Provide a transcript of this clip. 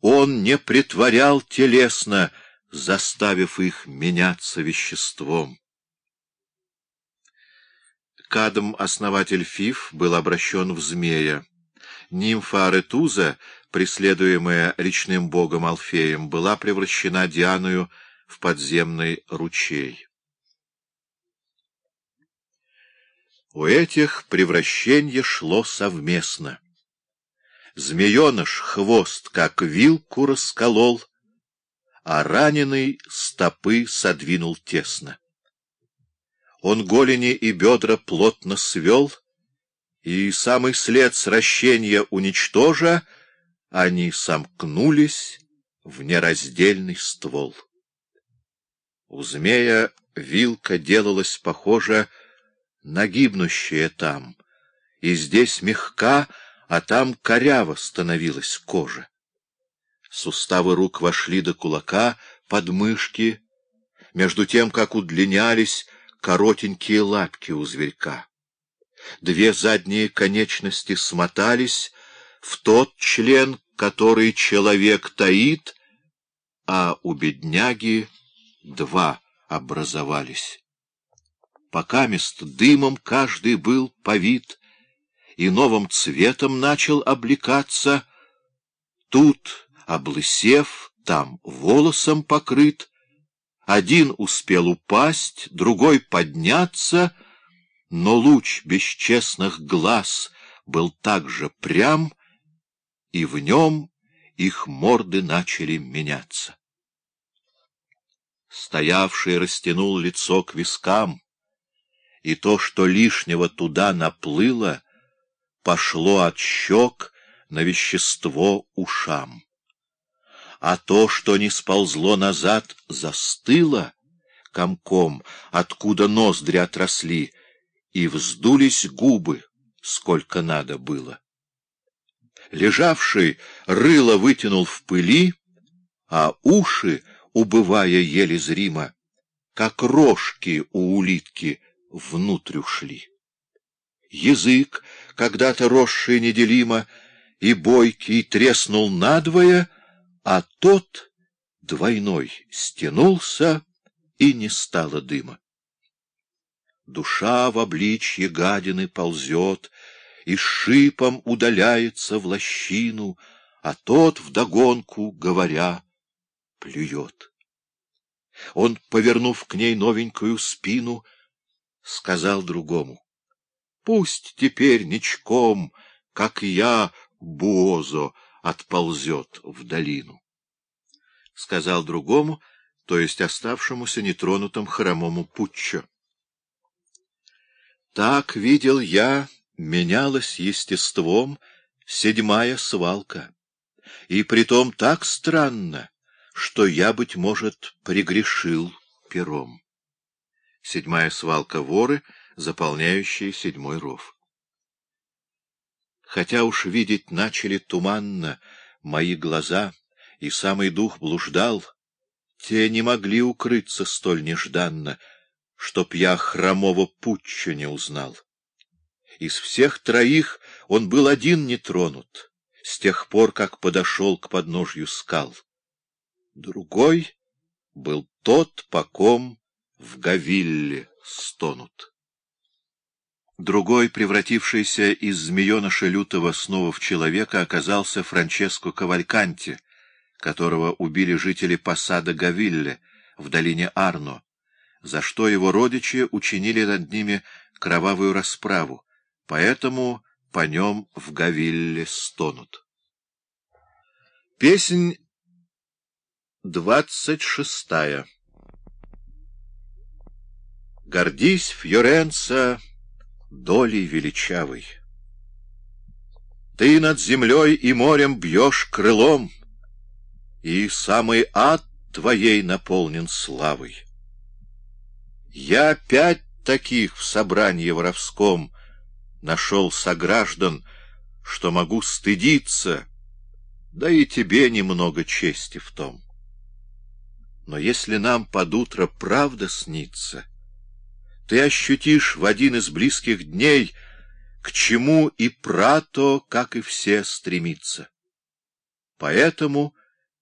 он не притворял телесно, заставив их меняться веществом. Кадм, основатель Фиф, был обращен в змея. Нимфа Аретуза, преследуемая речным богом Алфеем, была превращена Дианою в подземный ручей. У этих превращение шло совместно. Змееныш хвост, как вилку, расколол, а раненый стопы содвинул тесно. Он голени и бедра плотно свел, и самый след сращения уничтожа, они сомкнулись в нераздельный ствол. У змея вилка делалась похожа на гибнущее там, и здесь мягка, а там коряво становилась кожа. Суставы рук вошли до кулака, подмышки, между тем, как удлинялись коротенькие лапки у зверька. Две задние конечности смотались в тот член, который человек таит, а у бедняги два образовались. Пока мест дымом каждый был повит и новым цветом начал облекаться, тут, облысев, там волосом покрыт, один успел упасть, другой подняться, но луч бесчестных глаз был также прям, и в нем их морды начали меняться. Стоявший растянул лицо к вискам, и то, что лишнего туда наплыло, пошло от щек на вещество ушам а то, что не сползло назад, застыло комком, откуда ноздри отросли, и вздулись губы, сколько надо было. Лежавший рыло вытянул в пыли, а уши, убывая еле зримо, как рожки у улитки, внутрь ушли. Язык, когда-то росший неделимо, и бойкий треснул надвое — а тот двойной стянулся, и не стало дыма. Душа в обличье гадины ползет, и шипом удаляется в лощину, а тот вдогонку, говоря, плюет. Он, повернув к ней новенькую спину, сказал другому, — Пусть теперь ничком, как я, Буозо, отползет в долину. Сказал другому, то есть оставшемуся нетронутым хромому Путчо. Так видел я, менялась естеством седьмая свалка, и притом так странно, что я, быть может, пригрешил пером. Седьмая свалка воры, заполняющие седьмой ров хотя уж видеть начали туманно мои глаза, и самый дух блуждал, те не могли укрыться столь нежданно, чтоб я хромого путча не узнал. Из всех троих он был один не тронут, с тех пор, как подошел к подножью скал. Другой был тот, по ком в Гавилле стонут. Другой, превратившийся из змееныша лютого снова в человека, оказался Франческо Кавальканти, которого убили жители посада Гавилле в долине Арно, за что его родичи учинили над ними кровавую расправу, поэтому по нем в Гавилле стонут. Песнь двадцать шестая Гордись, Фьоренца, долей величавой. Ты над землей и морем бьешь крылом, И самый ад твоей наполнен славой. Я пять таких в собрании воровском Нашел сограждан, что могу стыдиться, Да и тебе немного чести в том. Но если нам под утро правда снится — ты ощутишь в один из близких дней, к чему и прато, как и все, стремится. Поэтому